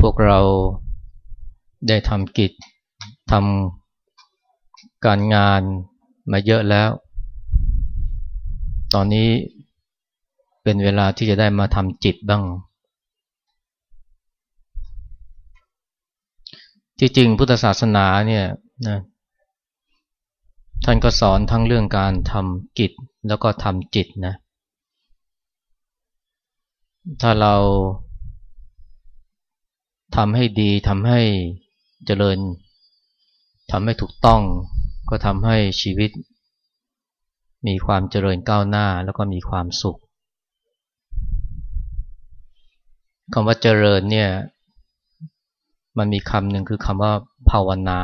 พวกเราได้ทำกิจทำการงานมาเยอะแล้ว ตอนนี้เป็นเวลาที่จะได้มาทำจิตบ้าง ที่จริงพุทธศาสนาเนี่ยนะท่านก็สอนทั้งเรื่องการทำกิจแล้วก็ทำจิตนะ ถ้าเรา ทำให้ดีทำให้เจริญทำให้ถูกต้อง ก็ทำให้ชีวิต มีความเจริญก้าวหน้าแล้วก็มีความสุขคำว่าเจริญเนี่ยมันมีคำหนึ่งคือคำว่าภาวนา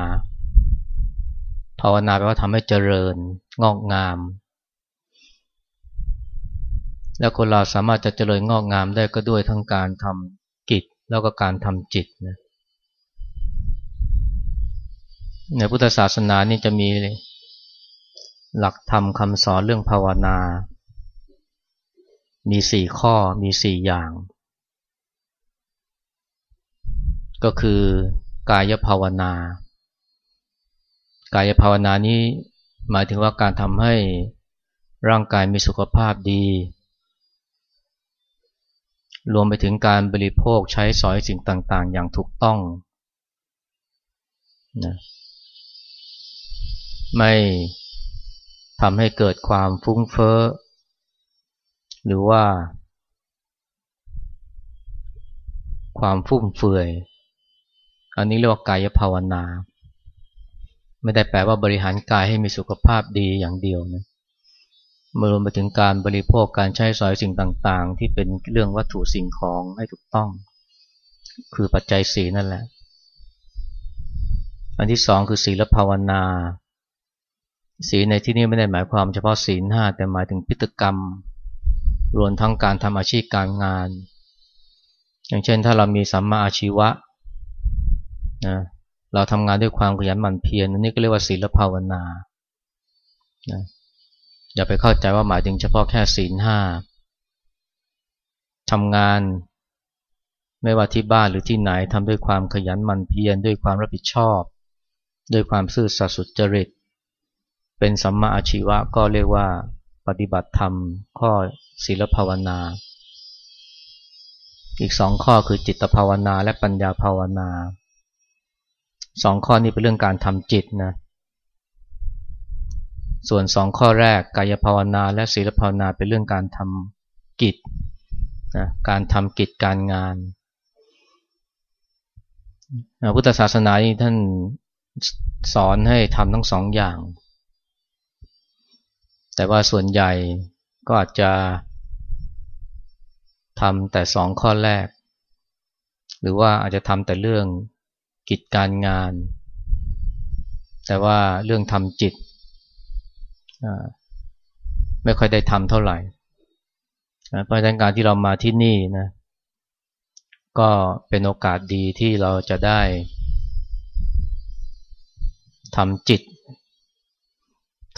ภาวนาแปลว่าทำให้เจริญงอกงาม แล้วคนเราสามารถจะเจริญงอกงามได้ก็ด้วยทั้งการทำ แล้วก็การทำจิตนะในพุทธศาสนานี่จะมีหลักธรรมคำสอนเรื่องภาวนา มีสี่ข้อมีสี่อย่าง ก็คือกายภาวนา กายภาวนานี้หมายถึงว่าการทำให้ร่างกายมีสุขภาพดี รวมไปถึงการบริโภคใช้สอยสิ่งต่างๆ อย่างถูกต้องนะไม่ทำให้เกิดความฟุ้งเฟ้อ หรือว่า ความฟุ่มเฟือย อันนี้เรียกว่ากายภาวนา ไม่ได้แปลว่าบริหารกายให้มีสุขภาพดีอย่างเดียวนะ มารวมไปถึงการบริโภคการใช้สอยสิ่งต่างๆ ที่เป็นเรื่องวัตถุสิ่งของให้ถูกต้อง คือปัจจัยสีนั่นแหละ อันที่สองคือศีลภาวนา ศีลในที่นี้ไม่ได้หมายความเฉพาะศีลห้าแต่หมายถึงพิตกรรม รวมทั้งการทำอาชีพการงาน อย่างเช่นถ้าเรามีสัมมาอาชีวะนะเราทำงานด้วยความขยันหมั่นเพียรนนี่ก็เรียกว่าศีลภาวนานะ อย่าไปเข้าใจว่าหมายถึงเฉพาะแค่ศีลห้าทำงานไม่ว่าที่บ้านหรือที่ไหนทำด้วยความขยันหมั่นเพียรด้วยความรับผิดชอบ ด้วยความซื่อสัตย์สุจริต เป็นสัมมาอาชีวะก็เรียกว่า ปฏิบัติธรรม ข้อศีลภาวนา อีกสองข้อคือจิตภาวนาและปัญญาภาวนาสองข้อนี้เป็นเรื่องการทำจิตนะ ส่วนสองข้อแรกกายภาวนาและศีลภาวนาเป็นเรื่องการทำกิจนะการทำกิจการงานพุทธศาสนาท่านสอนให้ทำทั้งสองอย่าง แต่ว่าส่วนใหญ่ก็อาจจะทำแต่สองข้อแรก หรือว่าอาจจะทำแต่เรื่องกิจการงาน แต่ว่าเรื่องทำจิต ไม่ค่อยได้ทำเท่าไหร่เพราะฉะนั้นการที่เรามาที่นี่นะก็เป็นโอกาสดีที่เราจะได้ทำจิต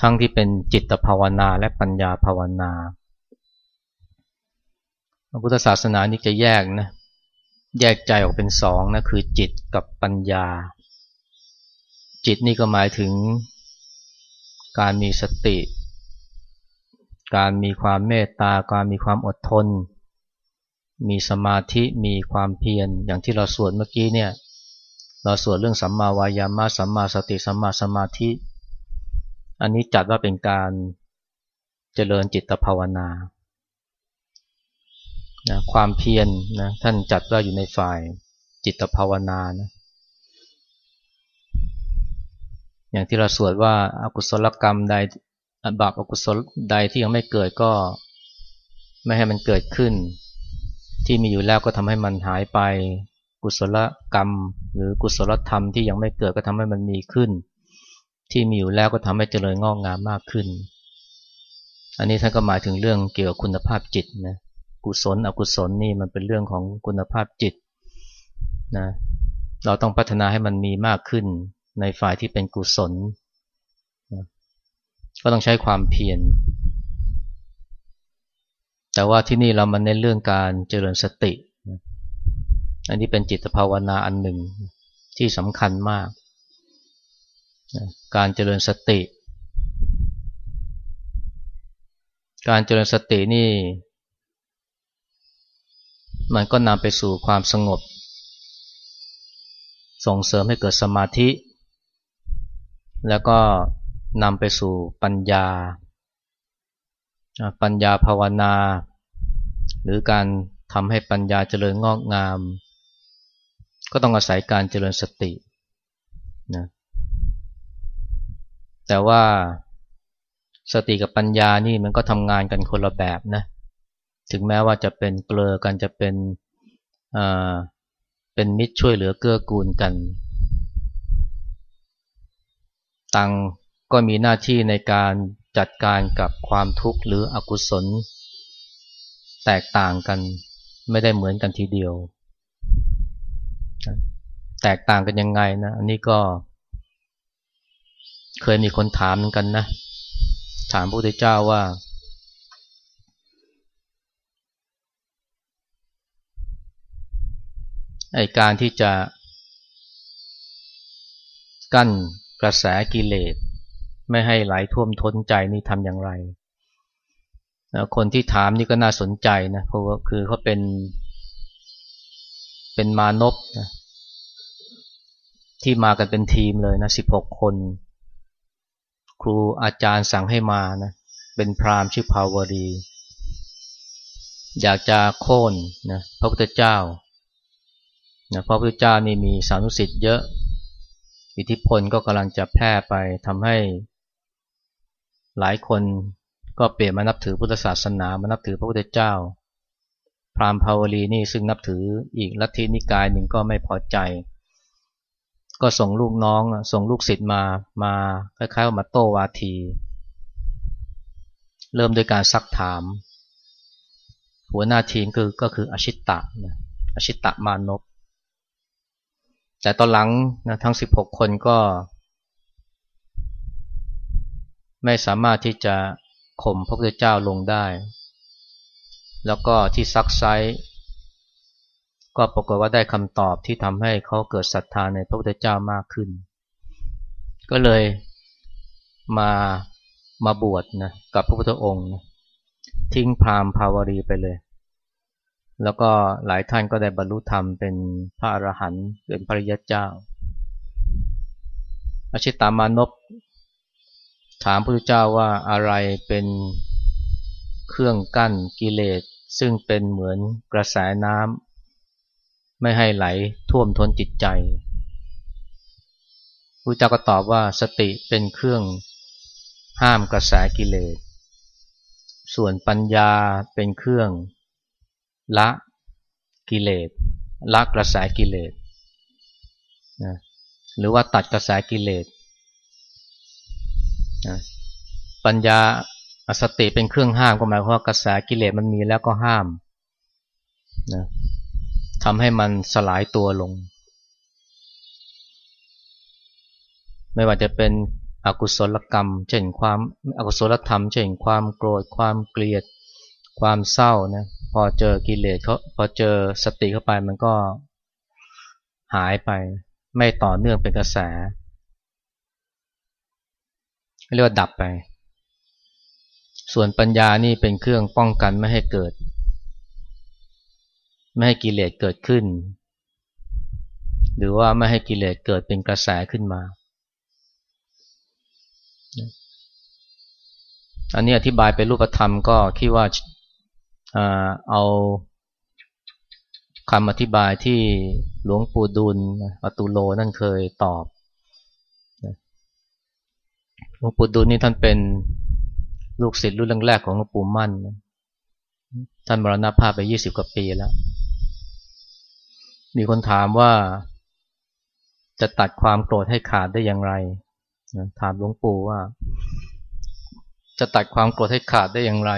ทั้งที่เป็นจิตภาวนาและปัญญาภาวนาพระพุทธศาสนานี่จะแยกนะแยกใจออกเป็นสองนะคือจิตกับปัญญา จิตนี่ก็หมายถึง การมีสติ การมีความเมตตา การมีความอดทน มีสมาธิมีความเพียรอย่างที่เราสวดเมื่อกี้เนี่ยเราสวดเรื่องสัมมาวายามะสัมมาสติสัมมาสมาธิ อันนี้จัดว่าเป็นการเจริญจิตภาวนานะความเพียรนนะท่านจัดว่าอยู่ในฝ่ายจิตภาวนานะ อย่างที่เราสวดว่าอากุศลกรรมใดบาปอกุศลใดที่ยังไม่เกิดก็ ไม่ให้มันเกิดขึ้น ที่มีอยู่แล้วก็ทำให้มันหายไป กุศลกรรม หรือกุศลธรรมที่ยังไม่เกิดก็ทำให้มันมีขึ้น ที่มีอยู่แล้วก็ทำให้เจริญงอกงามมากขึ้น อันนี้ท่านก็หมายถึงเรื่องเกี่ยวกับคุณภาพจิตนะกุศลอกุศลนี่มันเป็นเรื่องของคุณภาพจิตนะเราต้องพัฒนาให้มันมีมากขึ้น ในฝ่ายที่เป็นกุศล ก็ต้องใช้ความเพียร แต่ว่าที่นี่เรามันเน้นเรื่องการเจริญสติ อันนี้เป็นจิตภาวนาอันหนึ่งที่สำคัญมาก การเจริญสติ การเจริญสตินี่ มันก็นำไปสู่ความสงบ ส่งเสริมให้เกิดสมาธิ แล้วก็นำไปสู่ปัญญา ปัญญาภาวนา หรือการทำให้ปัญญาเจริญงอกงาม ก็ต้องอาศัยการเจริญสตินะแต่ว่าสติกับปัญญานี่มันก็ทำงานกันคนละแบบนะถึงแม้ว่าจะเป็นเกลือกันจะเป็นเป็นมิตรช่วยเหลือเกื้อกูลกัน ตังก็มีหน้าที่ในการจัดการกับความทุกข์หรืออกุศล แตกต่างกันไม่ได้เหมือนกันทีเดียว แตกต่างกันยังไงนะอันนี้ก็ เคยมีคนถามเหมือนกันนะ ถามพระพุทธเจ้าว่า ไอการที่จะกั้น กระแสกิเลสไม่ให้ไหลท่วมท้นใจนี่ทำอย่างไรคนที่ถามนี่ก็น่าสนใจนะเพราะว่าคือเขาเป็น เป็นมานพนะที่มากันเป็นทีมเลยนะสิบหกคน ครูอาจารย์สั่งให้มานะเป็นพราหมณ์ชื่อภาวดี อยากจะโค่นนะพระพุทธเจ้านะพระพุทธเจ้านี่มีสานุสิทธิ์เยอะ อิทธิพลก็กำลังจะแพร่ไปทำให้ หลายคนก็เปลี่ยนมานับถือพุทธศาสนามานับถือพระพุทธเจ้า พราหมณ์ภาวลีนี่ซึ่งนับถืออีกลัทธินิกายหนึ่งก็ไม่พอใจ ก็ส่งลูกน้องส่งลูกศิษย์มามาคล้ายๆมาโต้วาที เริ่มโดยการซักถาม หัวหน้าทีมคือก็คืออชิตตะอชิตตะมานพ แต่ตอนหลังนะทั้ง 16 คนก็ ไม่สามารถที่จะข่มพระพุทธเจ้าลงได้ แล้วก็ที่ซักไซก็ปรากฏว่าได้คำตอบที่ทำให้เขาเกิดศรัทธาในพระพุทธเจ้ามากขึ้น ก็เลยมามาบวชนะกับพระพุทธองค์นะทิ้งพราหมณ์ภาวรีไปเลย แล้วก็หลายท่านก็ได้บรรลุธรรมเป็นพระอรหันต์เป็นพระริยเจ้า อาชิตามานพถามพระพุทธเจ้าว่าอะไรเป็นเครื่องกั้นกิเลสซึ่งเป็นเหมือนกระแสน้ำไม่ให้ไหลท่วมท้นจิตใจพระเจ้าก็ตอบว่าสติเป็นเครื่องห้ามกระแสกิเลส ส่วนปัญญาเป็นเครื่อง ละกิเลสละกระแสกิเลสนะหรือว่าตัดกระแสกิเลสปัญญาสติเป็นเครื่องห้ามก็หมายความว่ากระแสกิเลสมันมีแล้วก็ห้ามนะทำให้มันสลายตัวลง ไม่ว่าจะเป็นอกุศลกรรม เช่นความอกุศลธรรม เช่นความโกรธความเกลียด ความเศร้านะ พอเจอกิเลสเขาพอเจอสติเข้าไปมันก็หายไปไม่ต่อเนื่องเป็นกระแสเรียกว่าดับไป ส่วนปัญญานี่เป็นเครื่องป้องกันไม่ให้เกิด ไม่ให้กิเลสเกิดขึ้น หรือว่าไม่ให้กิเลสเกิดเป็นกระแสขึ้นมา อันนี้อธิบายเป็นรูปธรรมก็คิดว่า เอาคำอธิบายที่หลวงปู่ดุลอตุโลนั่นเคยตอบหลวงปู่ดูลนี่ท่านเป็นลูกศิษย์รุ่นแรกๆของหลวงปู่มั่น ท่านมรณภาพไปยี่สิบกว่าปีแล้ว มีคนถามว่าจะตัดความโกรธให้ขาดได้อย่างไร ถามหลวงปู่ว่า จะตัดความโกรธให้ขาดได้อย่างไร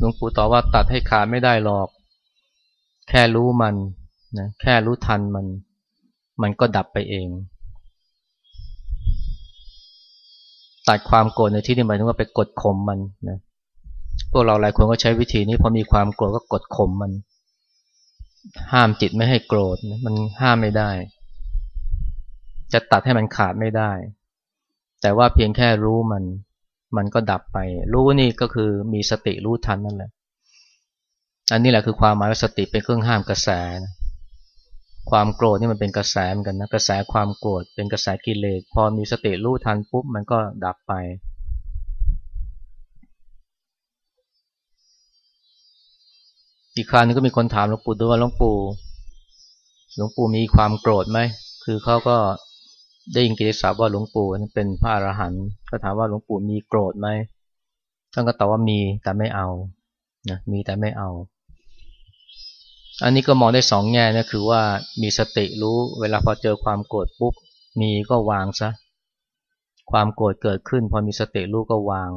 หลวงปู่ตอบว่าตัดให้ขาดไม่ได้หรอก แค่รู้มันนะแค่รู้ทันมัน มันก็ดับไปเอง ตัดความโกรธในที่นี้หมายถึงว่าไปกดข่มมันนะพวกเราหลายคนก็ใช้วิธีนี้พอมีความโกรธก็กดข่มมัน ห้ามจิตไม่ให้โกรธมันห้ามไม่ได้ จะตัดให้มันขาดไม่ได้ แต่ว่าเพียงแค่รู้มัน มันก็ดับไป รู้นี่ก็คือมีสติรู้ทันนั่นแหละ อันนี้แหละคือความหมายว่าสติเป็นเครื่องห้ามกระแสนะความโกรธนี่มันเป็นกระแสเหมือนกันนะกระแสความโกรธเป็นกระแสกิเลสพอมีสติรู้ทันปุ๊บมันก็ดับไป อีกครั้งนึงก็มีคนถามหลวงปู่ด้วยว่าหลวงปู่หลวงปู่มีความโกรธไหมคือเขาก็ ได้ยินกิติศัพท์ว่าหลวงปู่นั้นเป็นพระอรหันต์ก็ถามว่าหลวงปู่มีโกรธไหมท่านก็ตอบว่ามีแต่ไม่เอานะมีแต่ไม่เอา อันนี้ก็มองได้สองแง่นะคือว่ามีสติรู้เวลาพอเจอความโกรธปุ๊บมีก็วางซะความโกรธเกิดขึ้น พอมีสติรู้ก็วาง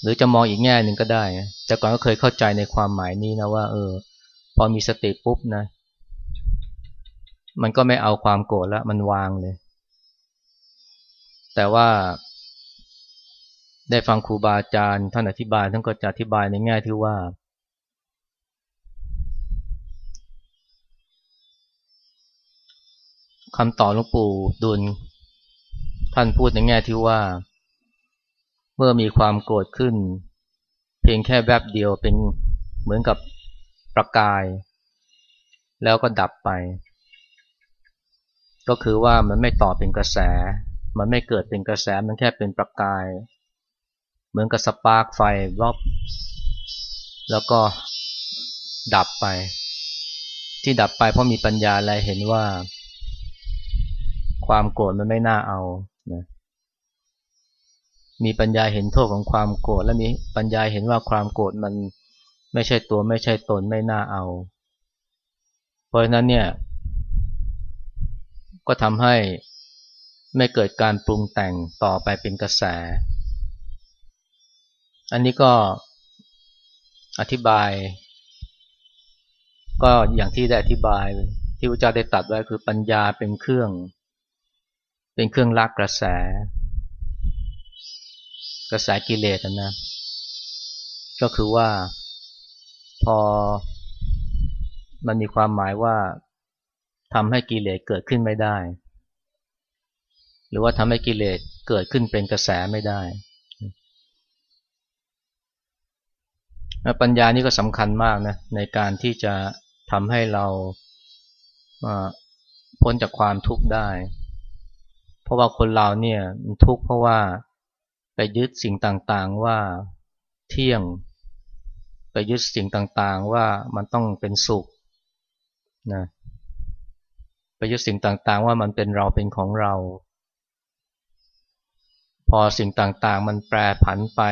หรือจะมองอีกแง่หนึ่งก็ได้แต่ก่อนก็เคยเข้าใจในความหมายนี้นะว่า เออ พอมีสติปุ๊บนะ มันก็ไม่เอาความโกรธแล้วมันวางเลย แต่ว่าได้ฟังครูบาอาจารย์ท่านอธิบายท่านก็จะอธิบายในแง่ที่ว่า คำตอบหลวงปู่ดุล ท่านพูดในแง่ที่ว่า เมื่อมีความโกรธขึ้น เพียงแค่แวบเดียวเป็นเหมือนกับประกาย แล้วก็ดับไป ก็คือว่ามันไม่ต่อเป็นกระแส มันไม่เกิดเป็นกระแสมันแค่เป็นประกาย เหมือนกับสปาร์กไฟรอบแล้วก็ดับไป ที่ดับไปเพราะมีปัญญาอะไรเห็นว่า ความโกรธมันไม่น่าเอานะมีปัญญาเห็นโทษของความโกรธและมีปัญญาเห็นว่าความโกรธมันไม่ใช่ตัวไม่ใช่ตนไม่น่าเอา เพราะฉะนั้นเนี่ย ก็ทำให้ไม่เกิดการปรุงแต่งต่อไปเป็นกระแส อันนี้ก็อธิบาย ก็อย่างที่ได้อธิบายที่พระเจ้าได้ตัดไว้คือปัญญาเป็นเครื่อง เป็นเครื่องลักกระแส กระแสกิเลสนะ ก็คือว่าพอมันมีความหมายว่า ทำให้กิเลสเกิดขึ้นไม่ได้ หรือว่าทำให้กิเลสเกิดขึ้นเป็นกระแสไม่ได้ ปัญญานี่ก็สำคัญมากนะในการที่จะทำให้เราพ้นจากความทุกข์ได้ เพราะว่าคนเราเนี่ยทุกข์เพราะว่าไปยึดสิ่งต่างๆว่าเที่ยง ไปยึดสิ่งต่างๆว่ามันต้องเป็นสุขนะ ไปยึดสิ่งต่างๆ ว่ามันเป็นเราเป็นของเรา พอสิ่งต่างๆ มันแปรผันไป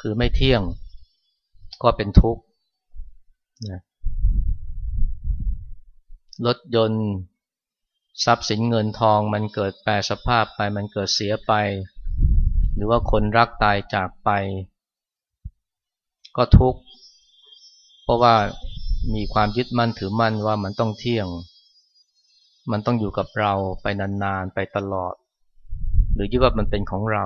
คือไม่เที่ยง ก็เป็นทุกข์นะรถยนต์ ทรัพย์สินเงินทองมันเกิดแปรสภาพไปมันเกิดเสียไป หรือว่าคนรักตายจากไป ก็ทุกข์ เพราะว่ามีความยึดมั่นถือมั่นว่ามันต้องเที่ยง มันต้องอยู่กับเราไปนานๆ ไปตลอด หรือยึดว่ามันเป็นของเรา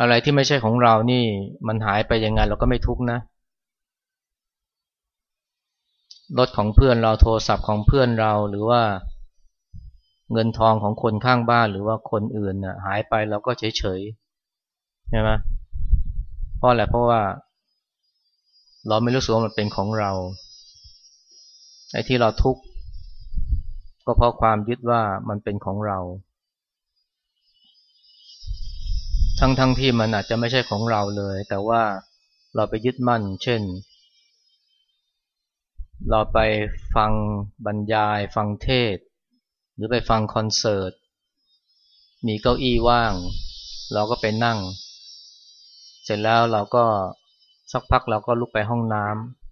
อะไรที่ไม่ใช่ของเรานี่มันหายไปยังไงเราก็ไม่ทุกข์นะรถของเพื่อนเราโทรศัพท์ของเพื่อนเราหรือว่าเงินทองของคนข้างบ้านหรือว่าคนอื่นน่ะหายไปเราก็เฉยเฉยใช่ไหมเพราะอะไรเพราะว่า เราไม่รู้สึกว่ามันเป็นของเรา ไอ้ที่เราทุกข์ก็เพราะความยึดว่ามันเป็นของเรา ทั้งทั้งที่มันอาจจะไม่ใช่ของเราเลย แต่ว่าเราไปยึดมั่น เช่น เราไปฟังบรรยาย ฟังเทศ หรือไปฟังคอนเสิร์ต มีเก้าอี้ว่าง เราก็ไปนั่ง เสร็จแล้วเราก็สักพักเราก็ลุกไปห้องน้ำ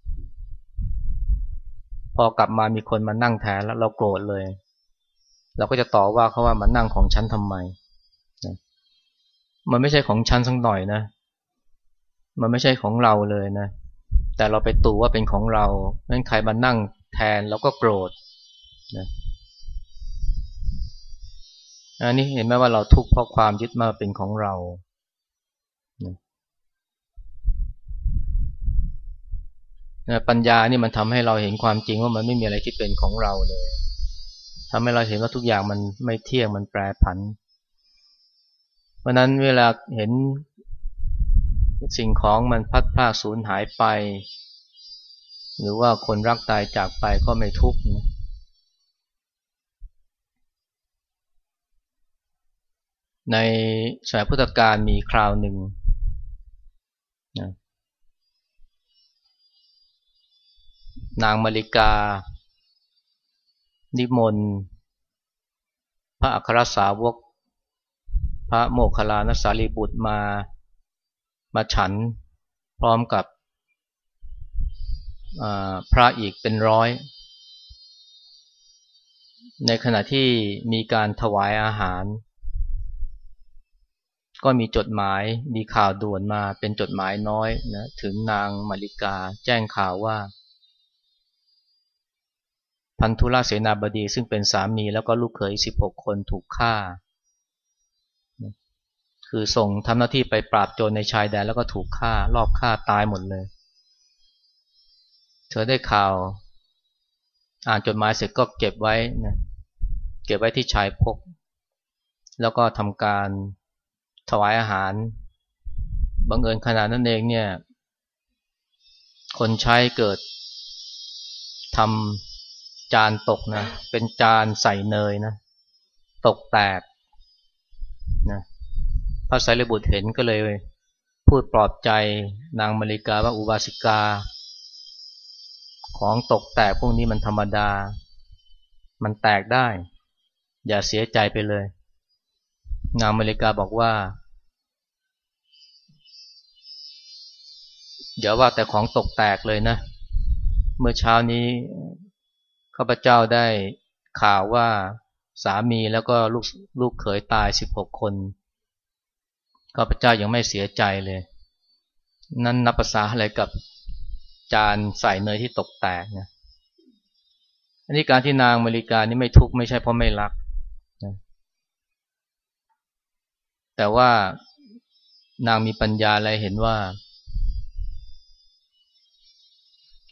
พอกลับมามีคนมานั่งแทนแล้วเราโกรธเลย เราก็จะต่อว่าเขาว่ามานั่งของฉันทำไมมันไม่ใช่ของฉันสักหน่อยนะ มันไม่ใช่ของเราเลยนะ แต่เราไปตู่ว่าเป็นของเรางั้นใครมานั่งแทนเราก็โกรธนะอันนี้เห็นไหมว่าเราทุกข์เพราะความยึดมาเป็นของเรา ปัญญานี่มันทำให้เราเห็นความจริงว่ามันไม่มีอะไรที่เป็นของเราเลยทำให้เราเห็นว่าทุกอย่างมันไม่เที่ยงมันแปรผัน เพราะนั้นเวลาเห็นสิ่งของมันพัดพลาดสูญหายไป หรือว่าคนรักตายจากไปก็ไม่ทุกข์นะในสมัยพุทธกาลมีคราวหนึ่งนะ นางมาริกา นิมนต์ พระอัครสาวก พระโมคคัลลานสารีบุตรมา มาฉันพร้อมกับพระอีกเป็นร้อย ในขณะที่มีการถวายอาหาร ก็มีจดหมายมีข่าวด่วนมาเป็นจดหมายน้อยนะถึงนางมาริกาแจ้งข่าวว่า พันธุราเสนาบดีซึ่งเป็นสามีแล้วก็ลูกเขย 16 คนถูกฆ่า คือส่งทำหน้าที่ไปปราบโจรในชายแดนแล้วก็ถูกฆ่า รอบฆ่าตายหมดเลย เธอได้ข่าว อ่านจดหมายเสร็จก็เก็บไว้นะเก็บไว้ที่ชายพก แล้วก็ทำการถวายอาหาร บังเอิญขนาดนั้นเองเนี่ย คนใช้เกิดทำ จานตกนะ เป็นจานใส่เนยนะ ตกแตกนะพระสารีบุตรเห็นก็เลยพูดปลอบใจนางมาริกาว่าอุบาสิกา ของตกแตกพวกนี้มันธรรมดา มันแตกได้ อย่าเสียใจไปเลย นางมาริกาบอกว่าอย่าว่าแต่ของตกแตกเลยนะ เมื่อเช้านี้ ข้าพเจ้าได้ข่าวว่าสามีแล้วก็ลูกลูกเขยตายสิบหกคนข้าพเจ้ายังไม่เสียใจเลย นั่นนับภาษาอะไรกับจานใส่เนยที่ตกแตกนะอันนี้การที่นางมริกานี่ไม่ทุกข์ไม่ใช่เพราะไม่รักนะแต่ว่านางมีปัญญาอะไรเห็นว่า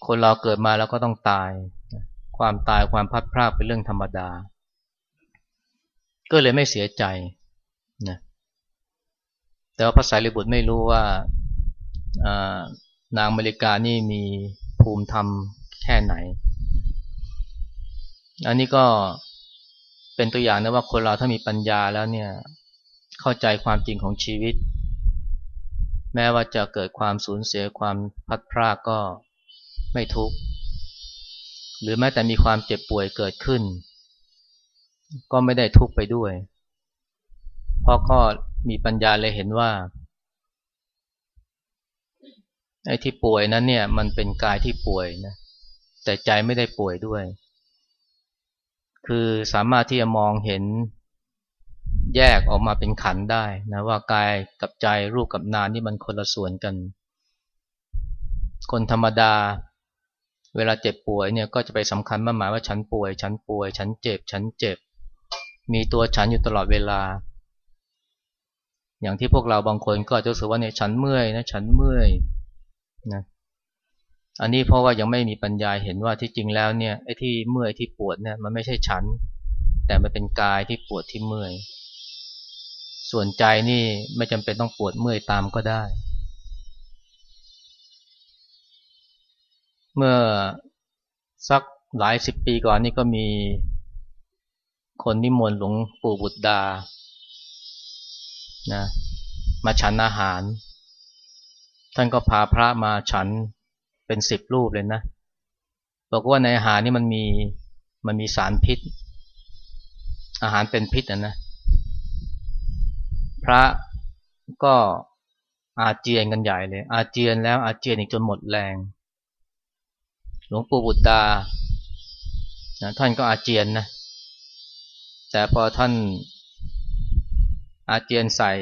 คนเราเกิดมาแล้วก็ต้องตาย ความตายความพัดพรากเป็นเรื่องธรรมดา ก็เลยไม่เสียใจนะแต่ว่าพระสารีบุตรไม่รู้ว่านางมริกานี่มีภูมิธรรมแค่ไหน อันนี้ก็เป็นตัวอย่างนะว่าคนเราถ้ามีปัญญาแล้วเนี่ยเข้าใจความจริงของชีวิต แม้ว่าจะเกิดความสูญเสียความพัดพรากก็ไม่ทุกข์ หรือแม้แต่มีความเจ็บป่วยเกิดขึ้น ก็ไม่ได้ทุกไปด้วย เพราะก็มีปัญญาเลยเห็นว่าไอ้ที่ป่วยนั้นเนี่ยมันเป็นกายที่ป่วยนะแต่ใจไม่ได้ป่วยด้วย คือสามารถที่จะมองเห็นแยกออกมาเป็นขันได้นะว่ากายกับใจรูปกับนามนี่มันคนละส่วนกัน คนธรรมดา เวลาเจ็บป่วยเนี่ยก็จะไปสำคัญมาหมายว่าฉันป่วย ฉันป่วย ฉันเจ็บ ฉันเจ็บ มีตัวฉันอยู่ตลอดเวลา อย่างที่พวกเราบางคนก็จะรู้สึกว่าเนี่ยฉันเมื่อยนะฉันเมื่อยนะอันนี้เพราะว่ายังไม่มีปัญญาเห็นว่าที่จริงแล้วเนี่ยไอ้ที่เมื่อยที่ปวดเนี่ยมันไม่ใช่ฉัน แต่มันเป็นกายที่ปวดที่เมื่อย ส่วนใจนี่ไม่จำเป็นต้องปวดเมื่อยตามก็ได้ เมื่อสักหลายสิบปีก่อนนี่ก็มีคนนิมนต์หลวงปู่บุตรดา นะ มาฉันอาหาร ท่านก็พาพระมาฉันเป็นสิบรูปเลยนะ บอกว่าในอาหารนี่มันมี มันมีสารพิษ อาหารเป็นพิษนะนะ พระก็อาเจียนกันใหญ่เลย อาเจียนแล้วอาเจียนอีกจนหมดแรง ลวงปู่บุตรดานะท่านก็อาเจียนนะ แต่พอท่านอาเจียนใส่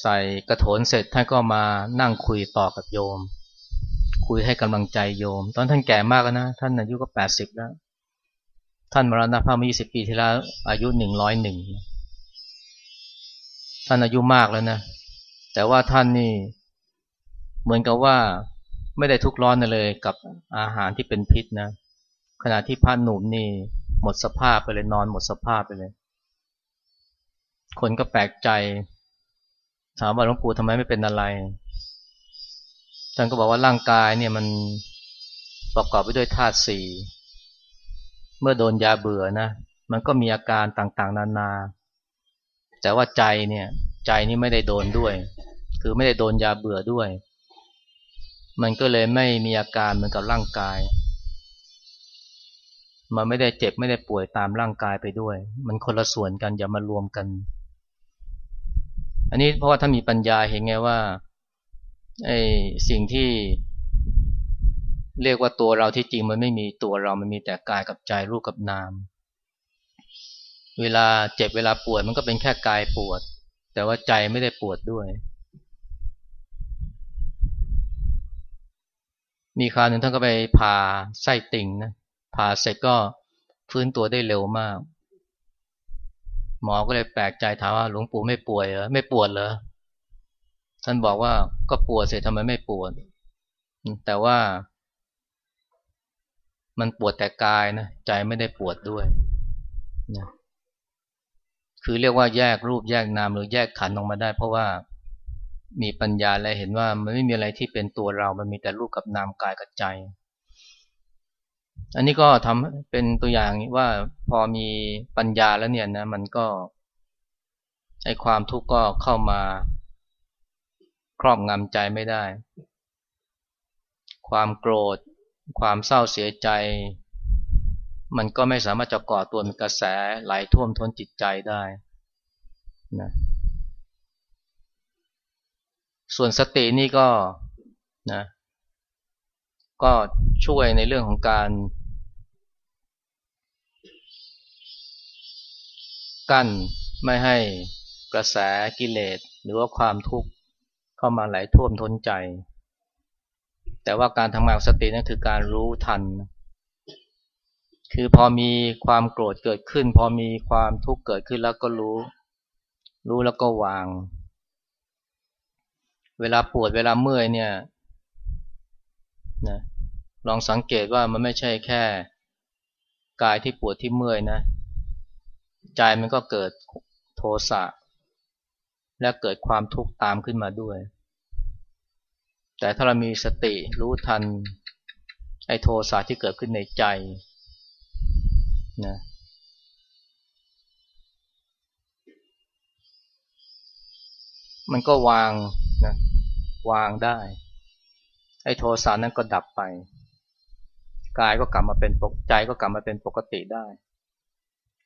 ใส่กระโถนเสร็จท่านก็มานั่งคุยต่อกับโยม คุยให้กำลังใจโยม ตอนท่านแก่มากนะ ท่านอายุก็แปดสิบแล้ว ท่านมรณภาพมื่อยี่สิบปีที่แล้วอายุหนึ่งร้อยหนึ่งท่านอายุมากแล้วนะ แต่ว่าท่านนี่เหมือนกับว่า ไม่ได้ทุกร้อนเลยกับอาหารที่เป็นพิษนะ ขณะที่พระหนุ่มนี่หมดสภาพไปเลยนอนหมดสภาพไปเลย คนก็แปลกใจ ถามว่าหลวงปู่ทำไมไม่เป็นอะไรท่านก็บอกว่าร่างกายเนี่ยมันประกอบไปด้วยธาตุสี่เมื่อโดนยาเบื่อนะ มันก็มีอาการต่างๆ นานา แต่ว่าใจเนี่ย ใจนี่ไม่ได้โดนด้วย คือไม่ได้โดนยาเบื่อด้วย มันก็เลยไม่มีอาการเหมือนกับร่างกาย มันไม่ได้เจ็บไม่ได้ป่วยตามร่างกายไปด้วย มันคนละส่วนกันอย่ามารวมกัน อันนี้เพราะว่าถ้ามีปัญญาเห็นไงว่าไอ้สิ่งที่เรียกว่าตัวเราที่จริงมันไม่มีตัวเรา มันมีแต่กายกับใจรูปกับนาม เวลาเจ็บเวลาปวดมันก็เป็นแค่กายปวด แต่ว่าใจไม่ได้ปวดด้วย มีคราวหนึ่งท่านก็ไปผ่าไส้ติ่งนะผ่าเสร็จก็ฟื้นตัวได้เร็วมาก หมอก็เลยแปลกใจถามว่าหลวงปู่ไม่ป่วยเหรอไม่ปวดเหรอท่านบอกว่าก็ปวดเสร็จทำไมไม่ปวด แต่ว่า มันปวดแต่กายนะใจไม่ได้ปวดด้วยนะคือเรียกว่าแยกรูปแยกนามหรือแยกขันออกมาได้ เพราะว่า มีปัญญาและเห็นว่ามันไม่มีอะไรที่เป็นตัวเรา มันมีแต่รูปกับนามกายกับใจ อันนี้ก็ทำเป็นตัวอย่างว่าพอมีปัญญาแล้วเนี่ยนะ มันก็ไอความทุกข์ก็เข้ามา ครอบงำใจไม่ได้ ความโกรธ ความเศร้าเสียใจ มันก็ไม่สามารถจะก่อตัวเป็นกระแสไหลท่วมท้นจิตใจได้นะ ส่วนสตินี่ก็นะก็ช่วยในเรื่องของการ กั้นไม่ให้กระแสกิเลสหรือว่าความทุกข์เข้ามาไหลท่วมท้นใจ แต่ว่าการทำงานสตินั่นคือการรู้ทัน คือพอมีความโกรธเกิดขึ้น พอมีความทุกข์เกิดขึ้นแล้วก็รู้ รู้แล้วก็วาง เวลาปวดเวลาเมื่อยเนี่ยนะลองสังเกตว่ามันไม่ใช่แค่กายที่ปวดที่เมื่อยนะ ใจมันก็เกิดโทสะและเกิดความทุกข์ตามขึ้นมาด้วย แต่ถ้าเรามีสติรู้ทันไอ้โทสะที่เกิดขึ้นในใจนะมันก็วาง นะวางได้ ไอ้โทสะนั้นก็ดับไป กายก็กลับมาเป็นปกใจก็กลับมาเป็นปกติได้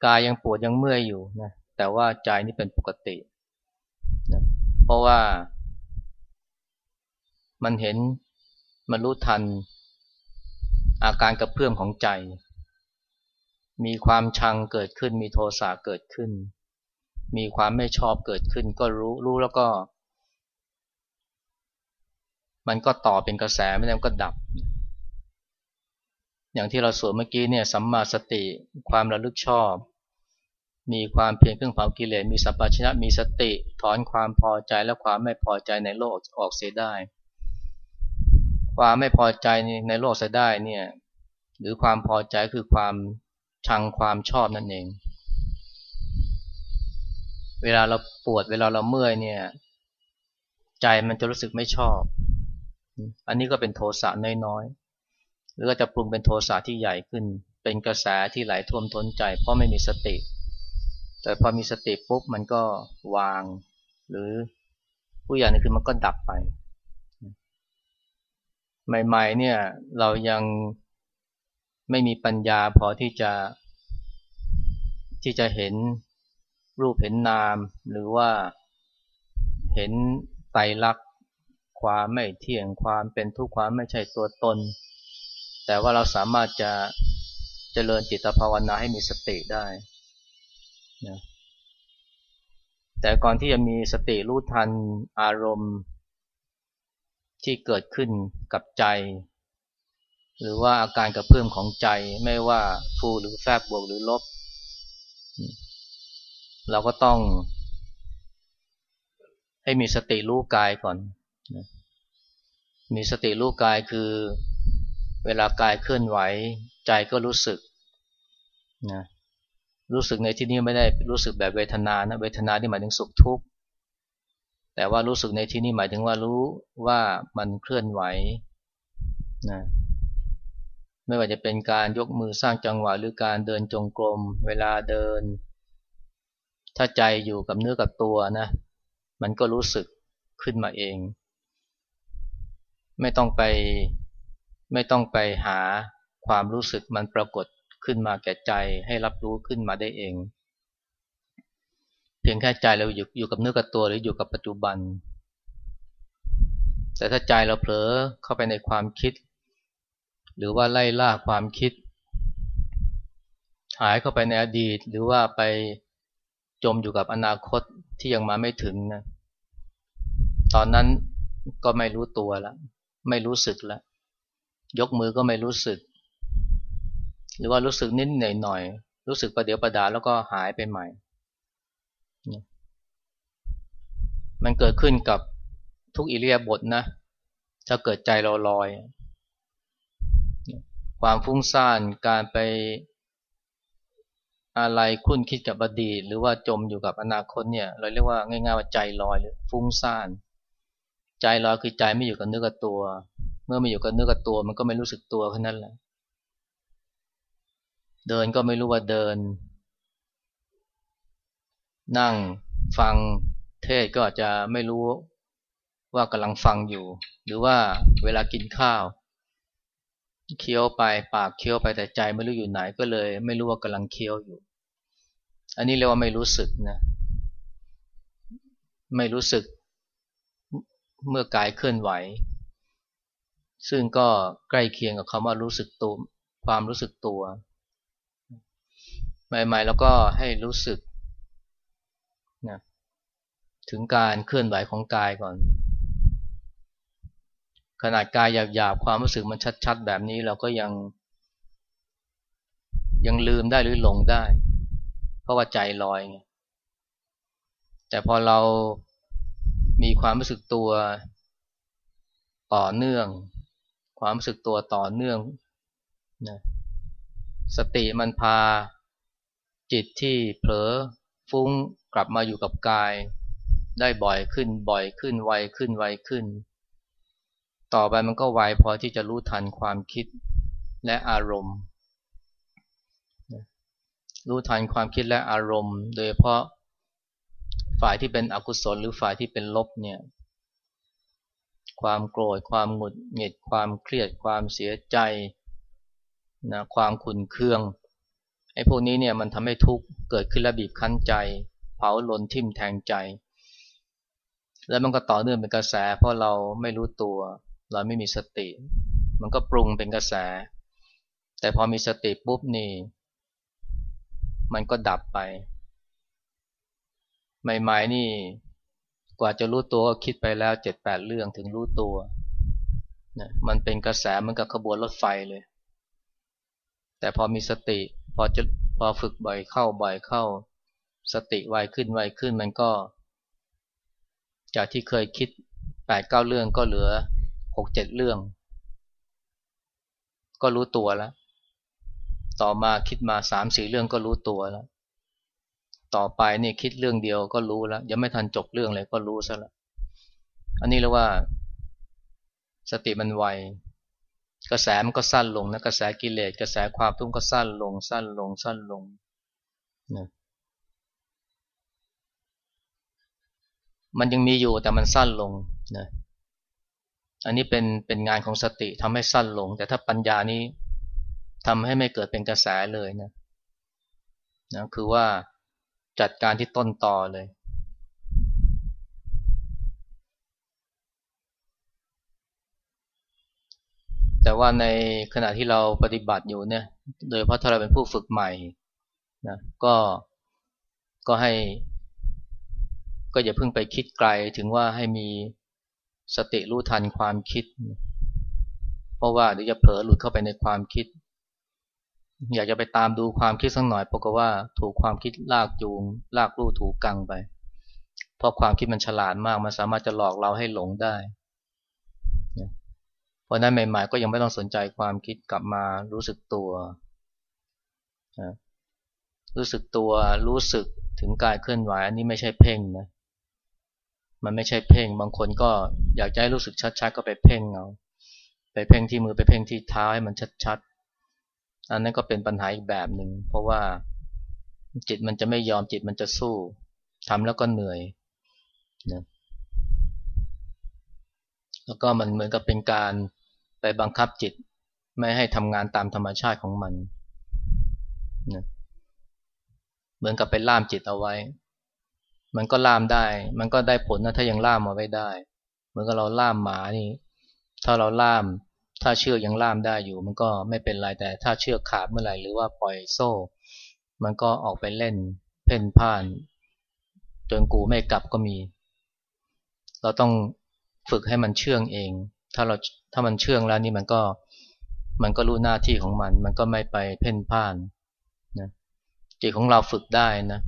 กายยังปวดยังเมื่อยอยู่นะแต่ว่าใจนี่เป็นปกตินะเพราะว่ามันเห็นมันรู้ทัน อาการกระเพื่อมของใจ มีความชังเกิดขึ้น มีโทสะเกิดขึ้น มีความไม่ชอบเกิดขึ้น ก็รู้รู้แล้วก็ มันก็ต่อเป็นกระแสไม่แล้วก็ดับ อย่างที่เราสวดเมื่อกี้เนี่ยสัมมาสติความระลึกชอบ มีความเพียรเครื่องเผากิเลสมีสัพพัญญะมีสติถอนความพอใจและความไม่พอใจในโลกออกเสียได้ ความไม่พอใจในโลกเสียได้เนี่ยหรือความพอใจคือความชังความชอบนั่นเอง เวลาเราปวดเวลาเราเมื่อยเนี่ย ใจมันจะรู้สึกไม่ชอบ อันนี้ก็เป็นโทสะน้อยๆ หรือก็จะปรุงเป็นโทสะที่ใหญ่ขึ้น เป็นกระแสที่ไหลท่วมท้นใจ เพราะไม่มีสติ แต่พอมีสติปุ๊บมันก็วาง หรือผู้อย่นี้คือมันก็ดับไป ใหม่ๆเนี่ยเรายังไม่มีปัญญาพอที่จะที่จะเห็นรูปเห็นนาม หรือว่าเห็นไตรลักษณ ความไม่เที่ยงความเป็นทุกข์ความไม่ใช่ตัวตน แต่ว่าเราสามารถจะเจริญจิตภาวนาให้มีสติได้นะแต่ก่อนที่จะมีสติรู้ทันอารมณ์ที่เกิดขึ้นกับใจ หรือว่าอาการกระเพื่อมของใจไม่ว่าฟูหรือแฟบบวกหรือลบ เราก็ต้องให้มีสติรู้กายก่อน มีสติรู้กายคือเวลากายเคลื่อนไหว ใจก็รู้สึกนะรู้สึกในที่นี้ไม่ได้รู้สึกแบบเวทนานะเวทนาที่หมายถึงสุขทุกข์แต่ว่ารู้สึกในที่นี้หมายถึงว่ารู้ว่ามันเคลื่อนไหวนะไม่ว่าจะเป็นการยกมือสร้างจังหวะหรือการเดินจงกรม เวลาเดิน ถ้าใจอยู่กับเนื้อกับตัวนะ มันก็รู้สึกขึ้นมาเอง ไม่ต้องไปไม่ต้องไปหาความรู้สึกมันปรากฏขึ้นมาแก่ใจให้รับรู้ขึ้นมาได้เอง เพียงแค่ใจเราอยู่อยู่กับเนื้อกับตัวหรืออยู่กับปัจจุบัน แต่ถ้าใจเราเผลอเข้าไปในความคิด หรือว่าไล่ล่าความคิด หายเข้าไปในอดีต หรือว่าไปจมอยู่กับอนาคตที่ยังมาไม่ถึงนะตอนนั้นก็ไม่รู้ตัวแล้ว ไม่รู้สึกแล้ว ยกมือก็ไม่รู้สึก หรือว่ารู้สึกนิดหน่อยหน่อย รู้สึกประเดี๋ยวประดาแล้วก็หายไปใหม่ มันเกิดขึ้นกับทุกอิเลียบทนะถ้าเกิดใจเราลอย ความฟุ้งซ่านการไปอะไรคุ้นคิดกับอดีตหรือว่าจมอยู่กับอนาคตเนี่ย เราเรียกว่าง่ายๆว่าใจลอยหรือฟุ้งซ่าน ใจลอยคือใจไม่อยู่กับเนื้อกับตัว เมื่อไม่อยู่กับเนื้อกับตัว มันก็ไม่รู้สึกตัวแค่นั้นแหละ เดินก็ไม่รู้ว่าเดิน นั่งฟังเทศก็อาจจะไม่รู้ว่ากำลังฟังอยู่ หรือว่าเวลากินข้าวเคี้ยวไปปากเคี้ยวไปแต่ใจไม่รู้อยู่ไหนก็เลย ไม่รู้ว่ากำลังเคี้ยวอยู่ อันนี้เรียกว่าไม่รู้สึกนะ ไม่รู้สึก เมื่อกายเคลื่อนไหว ซึ่งก็ใกล้เคียงกับคำว่ารู้สึกตัวความรู้สึกตัว ใหม่ๆ แล้วก็ให้รู้สึกนะถึงการเคลื่อนไหวของกายก่อน ขนาดกายหยาบๆความรู้สึกมันชัด ๆ แบบนี้เราก็ยัง ยังลืมได้หรือหลงได้ เพราะว่าใจลอยไงแต่พอเรา มีความรู้สึกตัวต่อเนื่อง ความรู้สึกตัวต่อเนื่องนะสติมันพาจิตที่เผลอฟุ้งกลับมาอยู่กับกาย ได้บ่อยขึ้นบ่อยขึ้นไวขึ้นไวขึ้น ต่อไปมันก็ไวพอที่จะรู้ทันความคิดและอารมณ์ รู้ทันความคิดและอารมณ์ โดยเพราะ ฝ่ายที่เป็นอกุศลหรือฝ่ายที่เป็นลบเนี่ยความโกรธความหงุดหงิดความเครียดความเสียใจนะความขุนเคืองไอ้พวกนี้เนี่ยมันทำให้ทุกข์เกิดขึ้นและบีบคั้นใจ เผาลนทิ่มแทงใจ แล้วมันก็ต่อเนื่องเป็นกระแส เพราะเราไม่รู้ตัวเราไม่มีสติ มันก็ปรุงเป็นกระแส แต่พอมีสติปุ๊บนี่ มันก็ดับไป ใหม่ๆนี่กว่าจะรู้ตัวก็คิดไปแล้วเจ็ดแปดเรื่องถึงรู้ตัวนะมันเป็นกระแสมันกับขบวนรถไฟเลย แต่พอมีสติพอจะพอฝึกบ่อยเข้าบ่อยเข้า สติไวขึ้นไวขึ้นมันก็ จากที่เคยคิดแปดเก้าเรื่องก็เหลือหกเจ็ดเรื่อง ก็รู้ตัวแล้ว ต่อมาคิดมาสามสี่เรื่องก็รู้ตัวแล้ว ต่อไปนี่คิดเรื่องเดียวก็รู้แล้ว ยังไม่ทันจบเรื่องเลยก็รู้ซะแล้วอันนี้เรียกว่า สติมันไวกระแสมันก็สั้นลงนะกระแสกิเลสกระแสความทุกข์ก็สั้นลง สั้นลง สั้นลงนะมันยังมีอยู่แต่มันสั้นลงนะอันนี้เป็นเป็นงานของสติทำให้สั้นลง แต่ถ้าปัญญานี้ทำให้ไม่เกิดเป็นกระแสเลยนะนะคือว่า จัดการที่ต้นต่อเลย แต่ว่าในขณะที่เราปฏิบัติอยู่เนี่ย โดยเพราะถ้าเราเป็นผู้ฝึกใหม่นะก็ก็ให้ ก็อย่าเพิ่งไปคิดไกลถึงว่าให้มีสติรู้ทันความคิด เพราะว่าเดี๋ยวจะเผลอหลุดเข้าไปในความคิด อยากจะไปตามดูความคิดสักหน่อยปรากฏว่าถูกความคิดลากจูง ลากลู่ถูกกังไป เพราะความคิดมันฉลาดมากมันสามารถจะหลอกเราให้หลงได้ เพราะนั้นใหม่ ๆ ก็ยังไม่ต้องสนใจความคิดกลับมารู้สึกตัว รู้สึกตัวรู้สึกถึงกายเคลื่อนไหวอันนี้ไม่ใช่เพ่งนะ มันไม่ใช่เพ่ง บางคนก็อยากจะให้รู้สึกชัดๆก็ไปเพ่งเอาไปเพ่งที่มือไปเพ่งที่เท้าให้มันชัดๆ อันนั้นก็เป็นปัญหาอีกแบบหนึ่งเพราะว่าจิตมันจะไม่ยอมจิตมันจะสู้ทำแล้วก็เหนื่อยนะแล้วก็มันเหมือนกับเป็นการไปบังคับจิต ไม่ให้ทำงานตามธรรมชาติของมันนะเหมือนกับไปล่ามจิตเอาไว้ มันก็ล่ามได้ มันก็ได้ผลนะถ้ายังล่ามมาไว้ได้ เหมือนกับเราล่ามหมานี่ ถ้าเราล่าม ถ้าเชือกยังล่ามได้อยู่มันก็ไม่เป็นไรแต่ถ้าเชือกขาดเมื่อไหร่หรือว่าปล่อยโซ่ มันก็ออกไปเล่นเพ่นพ่าน จนกูไม่กลับก็มี เราต้องฝึกให้มันเชื่องเอง ถ้าเราถ้ามันเชื่องแล้วนี่มันก็มันก็รู้หน้าที่ของมัน มันก็ไม่ไปเพ่นพ่านนะจิตของเราฝึกได้นะ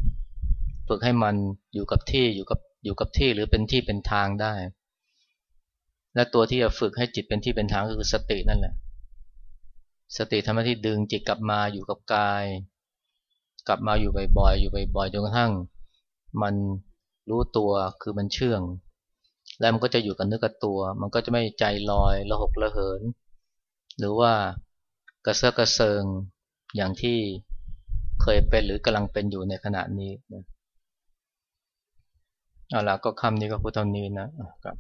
ฝึกให้มันอยู่กับที่อยู่กับอยู่กับที่หรือเป็นที่เป็นทางได้ และตัวที่จะฝึกให้จิตเป็นที่เป็นทางก็คือสตินั่นแหละ สติทำหน้าที่ดึงจิตกลับมาอยู่กับกาย กลับมาอยู่บ่อยๆอยู่บ่อยๆจนกระทั่ง มันรู้ตัวคือมันเชื่อง แล้วมันก็จะอยู่กับเนื้อกับตัว มันก็จะไม่ใจลอยระหกระเหิน หรือว่ากระเซาะกระเซิงอย่างที่เคยเป็นหรือกำลังเป็นอยู่ในขณะนี้นะเอาละก็คำนี้ก็พูดเท่านี้นะครับ